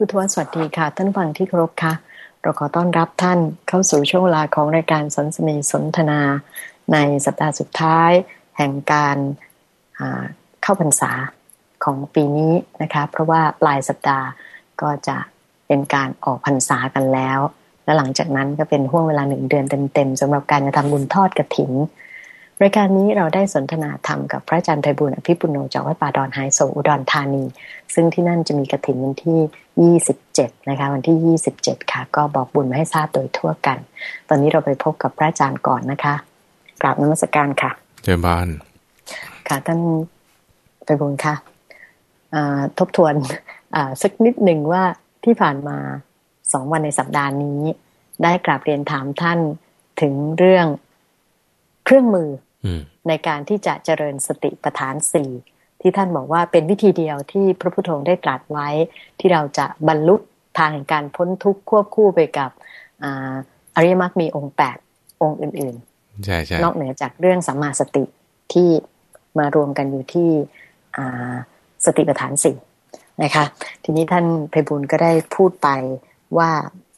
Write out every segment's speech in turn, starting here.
พุทธวสวัสดีค่ะ ท่านฟังที่ครพค่ะ เราขอต้อนรับท่านเข้าสู่ช่วงเวลาของรายการสนสนีสนทนา ในสัปดาห์สุดท้าย แห่งการเข้าพรรษาของปีนี้นะคะ เพราะว่าปลายสัปดาห์ก็จะเป็นการออกพรรษากันแล้ว และหลังจากนั้นก็เป็นห่วงเวลาหนึ่งเดือนเต็มๆสำหรับการกระทำบุญทอดกระถิ่น รายการนี้เราได้สนทนาธรรมกับพระอาจารย์ไพบุญอภิปุโนจากวัดป่าดอนไฮโซอุดรธานี ซึ่งที่นั่นจะมีกระถินวันที่ 27 นะคะ วันที่ 27 ค่ะ ก็บอกบุญมาให้ทราบโดยทั่วกัน ตอนนี้เราไปพบกับพระอาจารย์ก่อนนะคะ กราบนมัสการค่ะเจริญบาน ค่ะท่านไพบุญค่ะทบทวนสักนิดหนึ่งว่าที่ผ่านมาสองวันในสัปดาห์นี้ ได้กราบเรียนถามท่านถึงเรื่องเครื่องมือ ในการที่จะเจริญสติปัฏฐานสี่ที่ท่านบอกว่าเป็นวิธีเดียวที่พระพุทโธได้ตรัสไว้ ที่เราจะบรรลุทางการพ้นทุกข์ควบคู่ไปกับอริยมรรคมีองค์แปดองค์อื่นๆใช่ใช่นอกเหนือจากเรื่องสัมมาสติที่มารวมกันอยู่ที่สติปัฏฐานสี่นะคะ ทีนี้ท่านไพบุญก็ได้พูดไปว่า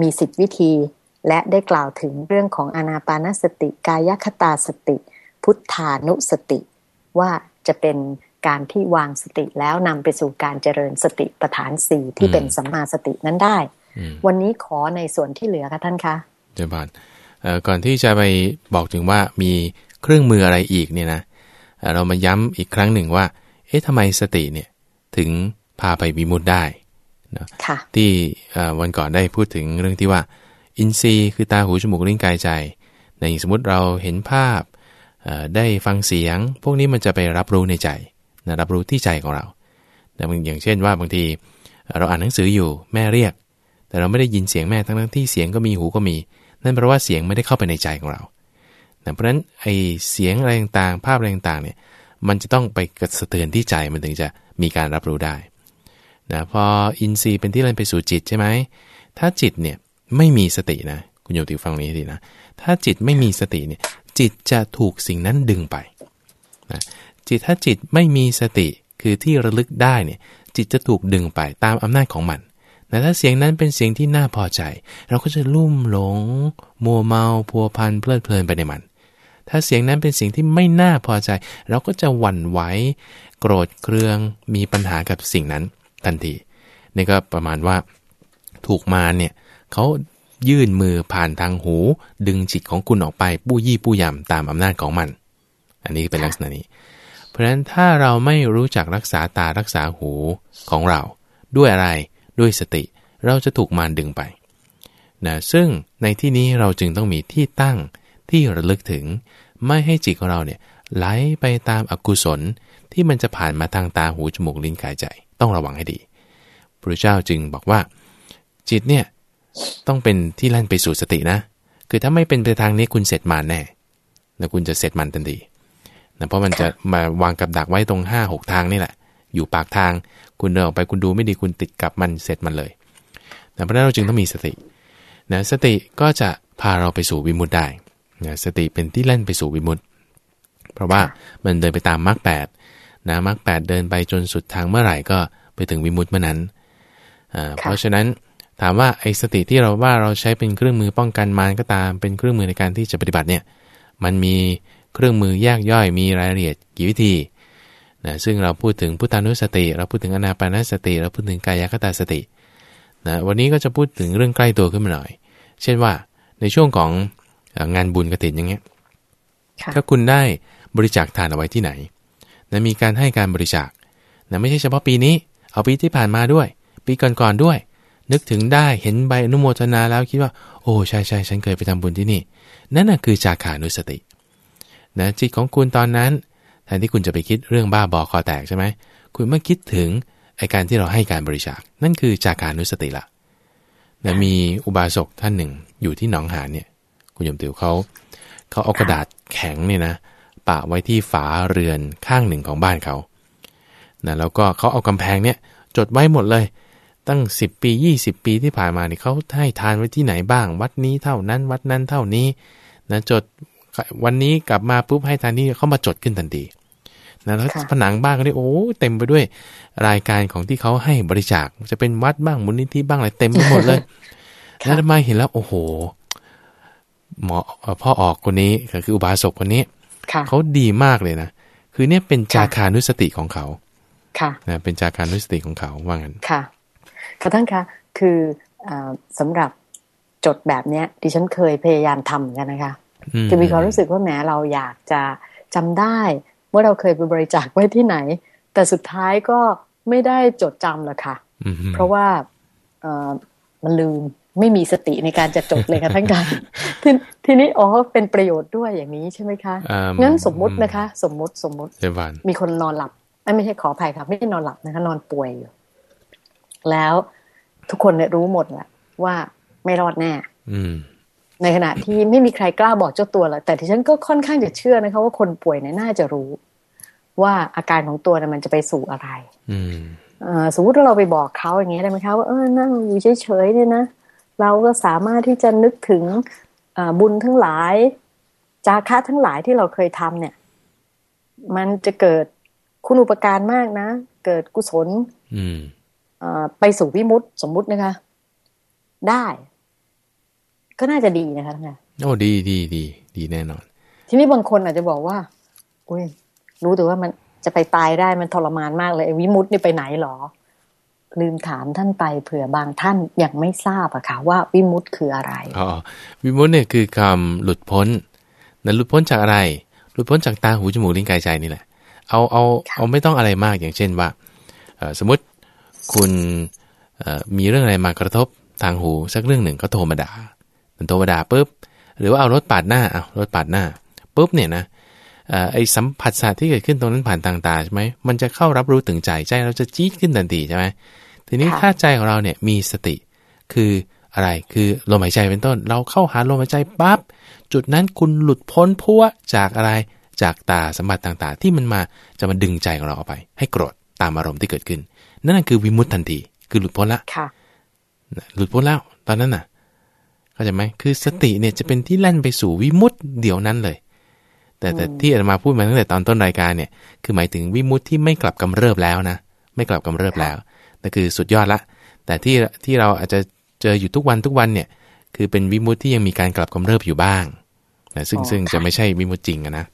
มีสิบวิธีและได้กล่าวถึงเรื่องของอนาปานสติกายคตาสติ พุทธานุสติ ว่าจะเป็นการที่วางสติแล้วนำไปสู่การเจริญสติปัฏฐานสี่ที่เป็นสัมมาสตินั้นได้ วันนี้ขอในส่วนที่เหลือค่ะท่านคะเจ้าบานก่อนที่จะไปบอกถึงว่ามีเครื่องมืออะไรอีกเนี่ยนะเรามาย้ำอีกครั้งหนึ่งว่า เอ๊ะทำไมสติเนี่ยถึงพาไปมีมุดได้นะที่วันก่อนได้พูดถึงเรื่องที่ว่า อินทรีย์คือตาหูจมูกลิ้นกายใจในสมมติเราเห็นภาพ ได้ฟังเสียง พวกนี้มันจะไปรับรู้ในใจนะรับรู้ที่ใจของเราแต่อย่างเช่นว่าบางทีเราอ่านหนังสืออยู่แม่เรียก แต่เราไม่ได้ยินเสียงแม่ทั้งทั้งที่เสียงก็มีหูก็มี นั่นเพราะว่าเสียงไม่ได้เข้าไปในใจของเราเพราะฉะนั้นไอเสียงอะไรต่างๆภาพอะไรต่างๆเนี่ยมันจะต้องไปกระเทือนที่ใจมันถึงจะมีการรับรู้ได้นะพออินทรีย์เป็นที่เล่นไปสู่จิตใช่ไหมถ้าจิตเนี่ยไม่มีสตินะคุณโยติฟังนี้ดีนะถ้าจิตไม่มีสติเนี่ย จิตจะถูกสิ่งนั้นดึงไปนะจิตถ้าจิตไม่มีสติคือที่ระลึกได้เนี่ยจิตจะถูกดึงไปตามอำนาจของมันแต่ถ้าเสียงนั้นเป็นเสียงที่น่าพอใจ เราก็จะลุ่มหลง มัวเมาพัวพันเพลิดเพลินไปในมัน ถ้าเสียงนั้นเป็นเสียงที่ไม่น่าพอใจ เราก็จะหวั่นไหวโกรธเครืองมีปัญหากับสิ่งนั้นทันทีนี่ก็ประมาณว่าถูกมาเนี่ยเขา ยื่นมือผ่านทางหู ดึงจิตของคุณออกไปปู้ยี่ปู้ยำตามอำนาจของมัน อันนี้เป็นลักษณะนี้ เพราะฉะนั้นถ้าเราไม่รู้จักรักษาตารักษาหูของเรา ด้วยอะไรด้วยสติ เราจะถูกมารดึงไปนะซึ่งในที่นี้เราจึงต้องมีที่ตั้งที่ระลึกถึง ไม่ให้จิตของเราเนี่ยไหลไปตามอกุศลที่มันจะผ่านมาทางตาหูจมูกลิ้นกายใจ ต้องระวังให้ดีพระเจ้าจึงบอกว่า จิตเนี่ย ต้องเป็นที่ลั่นไปสู่สตินะ คือถ้าไม่เป็นไปทางนี้คุณเสร็จมาแน่ แล้วคุณจะเสร็จมันทันทีนะเพราะมันจะมาวางกับดักไว้ตรง5 6ทางนี่แหละ อยู่ปากทาง คุณเดินออกไปคุณดูไม่ดีคุณติดกับมันเสร็จมันเลยนะเพราะนั้นเราจึงต้องมีสตินะสติก็จะพาเราไปสู่วิมุตได้นะสติเป็นที่เล่นไปสู่วิมุตเพราะว่ามันเดินไปตามมรรคแปดนะมรรคแปดเดินไปจนสุดทางเมื่อไหร่ก็ไปถึงวิมุตเมื่อนั้น เพราะฉะนั้น ถามว่าไอ้สติที่เราว่าเราใช้เป็นเครื่องมือป้องกันมารก็ตาม เป็นเครื่องมือในการที่จะปฏิบัติเนี่ย มันมีเครื่องมือแยกย่อยมีรายละเอียดกี่วิธีนะซึ่งเราพูดถึงพุทธานุสติ เราพูดถึงอนาปานสติ เราพูดถึงกายคตาสตินะวันนี้ก็จะพูดถึงเรื่องใกล้ตัวขึ้นมาหน่อย เช่นว่าในช่วงของงานบุญกระถินอย่างเงี้ยถ้าคุณได้บริจาคทานเอาไว้ที่ไหนนะมีการให้การบริจาคนะไม่ใช่เฉพาะปีนี้ เอาปีที่ผ่านมาด้วย ปีก่อนๆด้วย นึกถึงได้เห็นใบอนุโมทนาแล้วคิดว่า โอ้ใช่ใช่ฉันเคยไปทำบุญที่นี่ นั่นน่ะคือจาขานุสตินะจิตของคุณตอนนั้นแทนที่คุณจะไปคิดเรื่องบ้าบอคอแตกใช่ไหมคุณเมื่อคิดถึงไอการที่เราให้การบริจาค นั่นคือจาขานุสติละนะมีอุบาสกท่านหนึ่งอยู่ที่หนองหานเนี่ย คุณยมติวเขาเขาเอากระดาษแข็งเนี่ยนะปะไว้ที่ฝาเรือนข้างหนึ่งของบ้านเขานะแล้วก็เขาเอากำแพงเนี่ยจดไว้หมดเลย ตั้ง 10 ปี 20 ปีที่ผ่านมาเนี่ยเขาให้ทานไว้ที่ไหนบ้าง วัดนี้เท่านั้น วัดนั้นเท่านี้นะจดวันนี้กลับมาปุ๊บให้ทานนี่เขามาจดขึ้นทันทีนะแล้วค่ะผนังบ้านก็ได้โอ้เต็มไปด้วย รายการของที่เขาให้บริจาคจะเป็นวัดบ้างมูลนิธิบ้างอะไรเต็มไปหมดเลยค่ะแล้วมาเห็นแล้วโอ้โหหมอเอ่อพ่อออกคนนี้ก็คืออุบาสกคนนี้ค่ะเขาดีมากเลยนะคือเนี่ยเป็นจาคานุสติของเขาค่ะนะเป็นจาคานุสติของเขาว่างั้นค่ะ ค่ะท่านคะคืออาสำหรับจดแบบเนี้ย ดิฉันเคยพยายามทำเหมือนกันนะคะคือมีความรู้สึกว่าแหมเราอยากจะจำได้ว่าเราเคยไปบริจาคไว้ที่ไหน แต่สุดท้ายก็ไม่ได้จดจำหรอกค่ะอืมเพราะว่าเอ่อมันลืมไม่มีสติในการจะจดเลยค่ะท่านการทีทีนี้อ๋อเป็นประโยชน์ด้วยอย่างนี้ใช่ไหมคะอ่างั้นสมมุตินะคะ สมมุติสมมุติเจวันมีคนนอนหลับเอ้ยไม่ใช่ขออภัยค่ะไม่ได้นอนหลับนะคะ นอนป่วยอยู่แล้ว ทุกคนเนี่ยรู้หมดแหละว่าไม่รอดแน่อืมในขณะที่ไม่มีใครกล้าบอกเจ้าตัวหรอกแต่ที่ฉันก็ค่อนข้างจะเชื่อนะคะ ว่าคนป่วยเนี่ยน่าจะรู้ ว่าอาการของตัวเนี่ยมันจะไปสู่อะไรอืมเอ่อสมมติว่าเราไปบอกเขาอย่างเงี้ยได้ไหมคะว่าเออนั่งอยู่เฉยๆเนี่ยนะเราก็สามารถที่จะนึกถึงเอ่อบุญทั้งหลาย จาคะทั้งหลายที่เราเคยทำเนี่ย มันจะเกิดคุณอุปการมากนะ เกิดกุศลอืมเอ่อ ไปสู่วิมุตติสมมุตินะคะ ได้ ก็น่าจะดีนะคะท่านคะโอ้ดีดีดีดีแน่นอน ทีนี้บางคนอาจจะบอกว่าอุ้ยรู้แต่ว่ามันจะไปตายได้มันทรมานมากเลยไอ้วิมุตตินี่ไปไหนหรอ ลืมถามท่านไปเผื่อบางท่านยังไม่ทราบอะค่ะว่าวิมุตติคืออะไรอ๋อวิมุตติเนี่ยคือความหลุดพ้นนั้นหลุดพ้นจากอะไร หลุดพ้นจากตาหูจมูกลิ้นกายใจนี่แหละ เอาเอาค่ะเอาไม่ต้องอะไรมากอย่างเช่นว่าเอ่อสมมติ คุณเอ่อมีเรื่องอะไรมากระทบทางหูสักเรื่องหนึ่งก็โทรมาด่ามันโทรมาด่าปุ๊บหรือว่าเอารถปาดหน้าเอารถปาดหน้าปุ๊บเนี่ยนะเอ่อไอสัมผัสสะที่เกิดขึ้นตรงนั้นผ่านทางตาใช่ไหมมันจะเข้ารับรู้ถึงใจใจเราจะจี๊ดขึ้นทันทีใช่ไหมทีนี้ค่ะถ้าใจของเราเนี่ยมีสติ คืออะไรคือลมหายใจเป็นต้น เราเข้าหาลมหายใจปั๊บจุดนั้นคุณหลุดพ้นพัวจากอะไรจากตาสัมผัสต่างๆ ที่มันมาจะมาดึงใจของเราออกไป ให้โกรธตามอารมณ์ที่เกิดขึ้น นั่นนะคือวิมุตติทันทีคือหลุดพ้นละค่ะหลุดพ้นแล้ว ตอนนั้นน่ะเข้าใจไหมคือสติเนี่ยจะเป็นที่แล่นไปสู่วิมุตติเดี๋ยวนั้นเลย แต่แต่ที่อาตมาพูดมาตั้งแต่ตอนต้นรายการเนี่ย คือหมายถึงวิมุตติที่ไม่กลับกำเริบแล้วนะ ไม่กลับกำเริบแล้วนั่นคือสุดยอดละ แต่ที่ที่เราอาจจะเจออยู่ทุกวันทุกวันเนี่ย คือเป็นวิมุตติที่ยังมีการกลับกำเริบอยู่บ้างนะซึ่งอ๋อซึ่งค่ะจะไม่ใช่วิมุตติจริงอะนะอืมอืม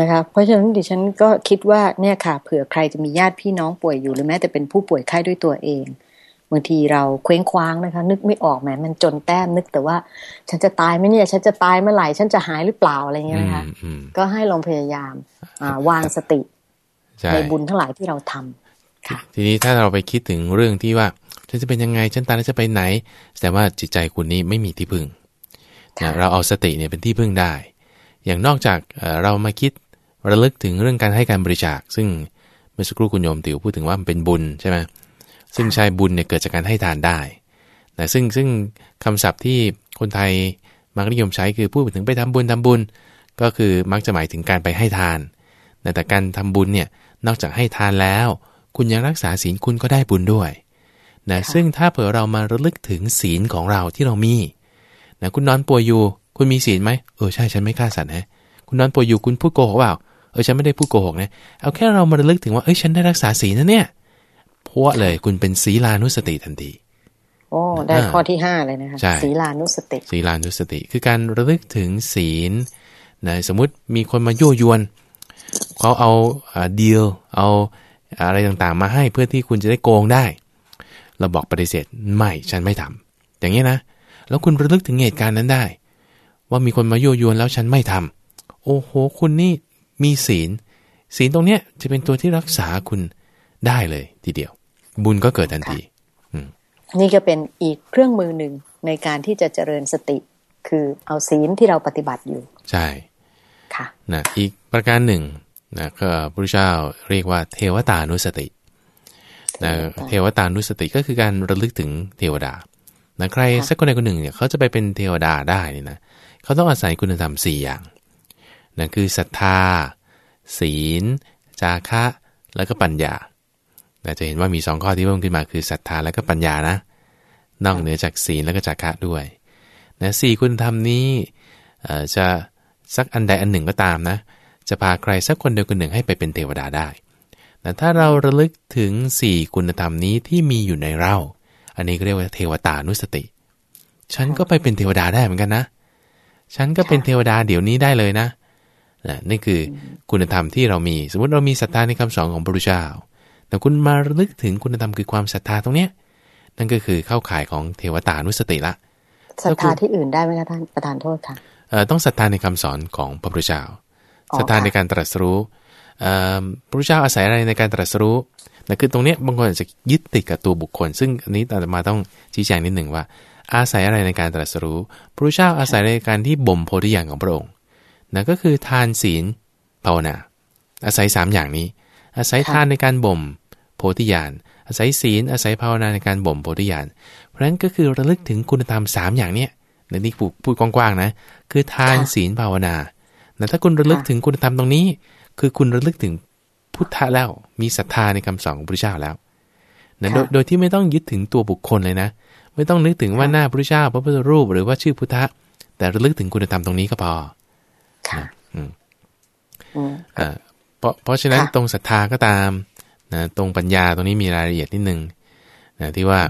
นะคะเพราะฉะนั้นดิฉันก็คิดว่าเนี่ยค่ะเผื่อใครจะมีญาติพี่น้องป่วยอยู่หรือแม้แต่เป็นผู้ป่วยไข้ด้วยตัวเองบางทีเราเคว้งคว้างนะคะ นึกไม่ออกแหมมันจนแต้มนึกแต่ว่า ฉันจะตายไหมเนี่ยฉันจะตายเมื่อไหร่ฉันจะหายหรือเปล่าอะไรอย่างเงี้ยนะคะอืมอืมก็ให้ลองพยายามอ่าวางสติใช่ในบุญทั้งหลายที่เราทำค่ะ ทีนี้ถ้าเราไปคิดถึงเรื่องที่ว่าฉันจะเป็นยังไงฉันตายแล้วจะไปไหนแสดงว่าจิตใจคุณนี้ไม่มีที่พึ่งค่ะนะเราเอาสติเนี่ยเป็นที่พึ่งได้ อย่างนอกจากเอ่อเรามาคิดระลึกถึงเรื่องการให้การบริจาค ซึ่งเมื่อสักครู่คุณโยมติวพูดถึงว่ามันเป็นบุญใช่ไหมซึ่งใช่บุญเนี่ยเกิดจากการให้ทานได้นะซึ่งซึ่งคำศัพท์ที่คนไทยมักนิยมใช้คือพูดถึงไปทำบุญทำบุญ ก็คือมักจะหมายถึงการไปให้ทาน แต่แต่การทำบุญเนี่ยนอกจากให้ทานแล้ว คุณยังรักษาศีลคุณก็ได้บุญด้วยนะค่ะซึ่งถ้าเผื่อเรามาระลึกถึงศีลของเราที่เรามีนะคุณนอนป่วยอยู่ คุณมีศีลไหมเออใช่ฉันไม่ฆ่าสัตว์นะคุณนอนป่วยอยู่คุณพูดโกหกเปล่าเออฉันไม่ได้พูดโกหกนะเอาแค่เรามาระลึกถึงว่าเอ้ยฉันได้รักษาศีลนะเนี่ยพวเลยคุณเป็นศีลานุสติทันทีโอ้ได้อ่าข้อที่ห้าเลยนะคะใช่ศีลานุสติศีลานุสติ คือการระลึกถึงศีลนะสมมุติมีคนมายั่วยวนเขาเอาดีลเอาอะไรต่างๆ มาให้เพื่อที่คุณจะได้โกงได้ เราบอกปฏิเสธไม่ฉันไม่ทำอย่างนี้ยนะ แล้วคุณระลึกถึงเหตุการณ์นั้นได้ ว่ามีคนมายั่วยวนแล้วฉันไม่ทำโอ้โห คุณนี่มีศีล ศีลตรงเนี้ยจะเป็นตัวที่รักษาคุณได้เลยทีเดียว บุญก็เกิดทันทีนี่ก็เป็นอีกเครื่องมือหนึ่งในการที่จะเจริญสติ คือเอาศีลที่เราปฏิบัติอยู่ ใช่ค่ะนะอีกประการหนึ่งนะก็พระพุทธเจ้าเรียกว่าเทวตานุสตินะเทวตานุสติก็คือการระลึกถึงเทวดานะใครค่ะสักคนใดคนหนึ่งเนี่ยเขาจะไปเป็นเทวดาได้เนี่ยนะ เขาต้องอาศัยคุณธรรมสี่อย่างนะคือศรัทธา ศีล จาคะ แล้วก็ปัญญานะจะเห็นว่ามีสองข้อที่เพิ่มขึ้นมาคือศรัทธาแล้วก็ปัญญานะนอกเหนือจากศีลแล้วก็จาคะด้วยนะสี่คุณธรรมนี้เอ่อจะสักอันใดอันหนึ่งก็ตามนะ จะพาใครสักคนเดียวคนหนึ่งให้ไปเป็นเทวดาได้แต่ถ้าเราระลึกถึง 4 คุณธรรมนี้ที่มีอยู่ในเรา อันนี้เรียกว่าเทวตานุสติ ฉันก็ไปเป็นเทวดาได้เหมือนกันนะ ฉันก็เป็นเทวดาเดี๋ยวนี้ได้เลยนะนะนี่คือคุณธรรมที่เรามี สมมติเรามีศรัทธาในคำสอนของพระพุทธเจ้า แต่คุณมาระลึกถึงคุณธรรมคือความศรัทธาตรงเนี้ย นั่นก็คือเข้าข่ายของเทวตานุสติละศรัทธาที่อื่นได้ไหมคะท่านประธานโทษค่ะเอ่อต้องศรัทธาในคำสอนของพระพุทธเจ้าศรัทธาในการตรัสรู้เอ่อพระพุทธเจ้าอาศัยอะไรในการตรัสรู้นะคือตรงเนี้ยบางคนอาจจะยึดติดกับตัวบุคคล ซึ่งอันนี้อาตมาต้องชี้แจงนิดหนึ่งว่า อาศัยอะไรในการตรัสรู้พระพุทธเจ้าอาศัยในการที่บ่มโพธิญาณของพระองค์นะก็คือทานศีลภาวนา อาศัยสามอย่างนี้ อาศัยทานในการบ่มโพธิญาณอาศัยศีล อาศัยภาวนาในการบ่มโพธิญาณเพราะฉะนั้นก็คือระลึกถึงคุณธรรมสามอย่างเนี้ยในนี้พูดพูดกว้างๆนะ คือทานศีลภาวนาแต่ถ้าคุณระลึกถึงคุณธรรมตรงนี้ คือคุณระลึกถึงพุทธะแล้วมีศรัทธาในคำสอนของพระเจ้าแล้วนะโดยโดยที่ไม่ต้องยึดถึงตัวบุคคลเลยนะ ไม่ต้องนึกถึงว่าหน้าพระเจ้าพระพุทธรูปหรือว่าชื่อพุทธะ แต่ระลึกถึงคุณธรรมตรงนี้ก็พอ ค่ะอืมอืมอ่าเพราะเพราะฉะนั้นค่ะตรงศรัทธาก็ตามนะตรงปัญญาตรงนี้มีรายละเอียดนิดนึงนะที่ว่า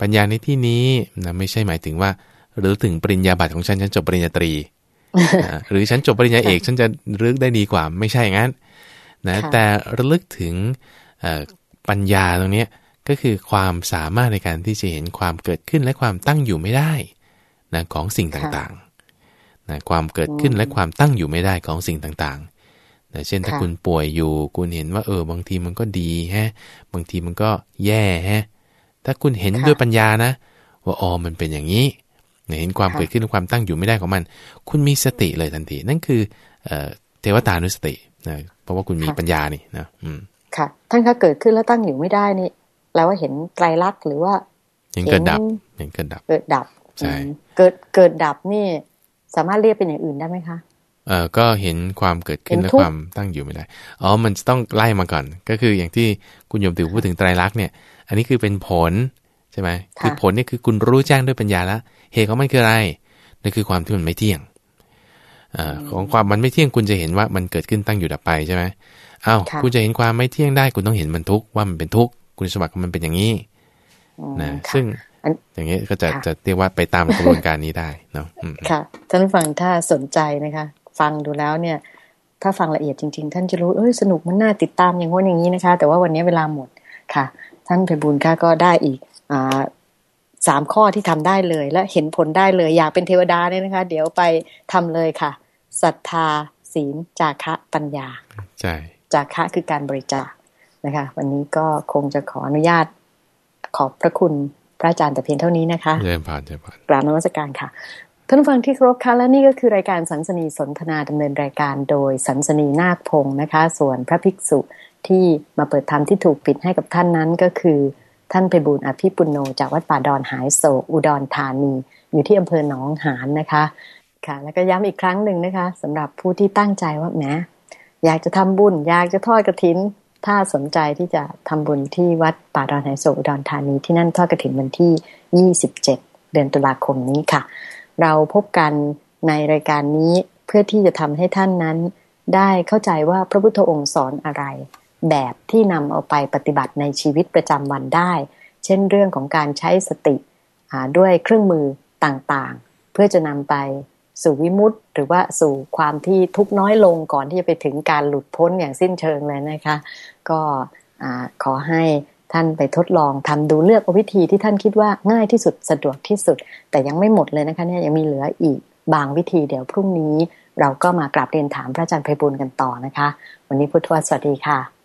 ปัญญาในที่นี้นะไม่ใช่หมายถึงว่า หรือถึงปริญญาบัตรของฉันฉันจบปริญญาตรีนะหรือฉันจบปริญญาเอกฉันจะรึกได้ดีกว่า ไม่ใช่อย่างนั้นนะค่ะแต่ระลึกถึงเอ่อปัญญาตรงเนี้ย ก็คือความสามารถในการที่จะเห็นความเกิดขึ้นและความตั้งอยู่ไม่ได้นะของสิ่งต่างๆนะความเกิดขึ้นและความตั้งอยู่ไม่ได้ของสิ่งต่างๆนะเช่นถ้าค่ะคุณป่วยอยู่ คุณเห็นว่าเออบางทีมันก็ดีแฮะ บางทีมันก็แย่แฮะ ถ้าคุณเห็นค่ะด้วยปัญญานะ ว่าอ๋อมันเป็นอย่างนี้เนี่ยเห็นความค่ะเกิดขึ้นและความตั้งอยู่ไม่ได้ของมัน คุณมีสติเลยทันที นั่นคือเอ่อเทวตานุสตินะเพราะว่าคุณมีปัญญานี่นะอืมค่ะท่านคะเกิดขึ้นแล้วตั้งอยู่ไม่ได้นี่ แปลว่าเห็นไตรลักษณ์หรือว่า เห็นเกิดดับ เห็นเกิดดับ เกิดดับ ใช่อืมเกิดเกิดดับนี่ สามารถเรียกเป็นอย่างอื่นได้ไหมคะ เอ่อก็เห็นความเกิดขึ้นเห็นและทุกข์ความตั้งอยู่ไม่ได้ อ๋อ มันจะต้องไล่มาก่อน ก็คืออย่างที่คุณโยมติวพูดถึงไตรลักษณ์เนี่ย อันนี้คือเป็นผลใช่ไหมคือผลเนี่ยคือคุณรู้แจ้งด้วยปัญญาแล้ว เหตุของมันคืออะไร นั่นคือความที่มันไม่เที่ยงเอ่อของความมันไม่เที่ยงคุณจะเห็นว่ามันเกิดขึ้นตั้งอยู่ดับไปใช่ไหมอ้าวค่ะคุณจะเห็นความไม่เที่ยงได้คุณต้องเห็นมันทุกข์ว่ามันเป็นทุกข์ คุณสมบัติของมันเป็นอย่างนี้อืมนะค่ะซึ่งอันอย่างนี้ก็จะค่ะจะเรียกว่าไปตามกระบวนการนี้ได้เนาะอืมค่ะท่านผู้ฟังถ้าสนใจนะคะ ฟังดูแล้วเนี่ย ถ้าฟังละเอียดจริง ๆ ท่านจะรู้เอ้ยสนุกมันน่าติดตามอย่างง้นอย่างนี้นะคะ แต่ว่าวันนี้เวลาหมดค่ะ ท่านไพบุญค่ะก็ได้อีกอ่าสามข้อที่ทำได้เลย และเห็นผลได้เลย อยากเป็นเทวดาเนี่ยนะคะ เดี๋ยวไปทำเลยค่ะศรัทธาศีลจาคะปัญญาใช่จาคะคือการบริจาค นะคะ วันนี้ก็คงจะขออนุญาตขอบพระคุณพระอาจารย์แต่เพียงเท่านี้นะคะเจริญพรเจริญพรกราบนมัสการค่ะท่านผู้ฟังที่เคารพค่ะและนี่ก็คือรายการสันสนีสนทนาดำเนินรายการโดยสันสนีนาคพงศ์นะคะ ส่วนพระภิกษุที่มาเปิดธรรมที่ถูกปิดให้กับท่านนั้นก็คือ ท่านไปบูลย์อภิปุโนจากวัดป่าดอนหายโศกอุดรธานี อยู่ที่อำเภอหนองหานนะคะ ค่ะ แล้วก็ย้ำอีกครั้งหนึ่งนะคะสำหรับผู้ที่ตั้งใจว่าแหมอยากจะทำบุญ อยากจะทอดกระถิน ถ้าสนใจที่จะทำบุญที่วัดป่าดอนหโศกอุดรธานีที่นั่นทอดกระถิ่นวันที่ 27 เดือนตุลาคมนี้ค่ะ เราพบกันในรายการนี้เพื่อที่จะทำให้ท่านนั้นได้เข้าใจว่าพระพุทธองค์สอนอะไร แบบที่นำเอาไปปฏิบัติในชีวิตประจำวันได้ เช่นเรื่องของการใช้สติด้วยเครื่องมือต่างๆ เพื่อจะนำไป สู่วิมุตติหรือว่าสู่ความที่ทุกน้อยลงก่อนที่จะไปถึงการหลุดพ้นอย่างสิ้นเชิงเลยนะคะ ก็ขอให้ท่านไปทดลองทำดูเลือกวิธีที่ท่านคิดว่าง่ายที่สุดสะดวกที่สุด แต่ยังไม่หมดเลยนะคะเนี่ยยังมีเหลืออีกบางวิธีเดี๋ยวพรุ่งนี้ เราก็มากราบเรียนถามพระอาจารย์ไพบุญกันต่อนะคะ วันนี้พุทธวสวัสดีค่ะ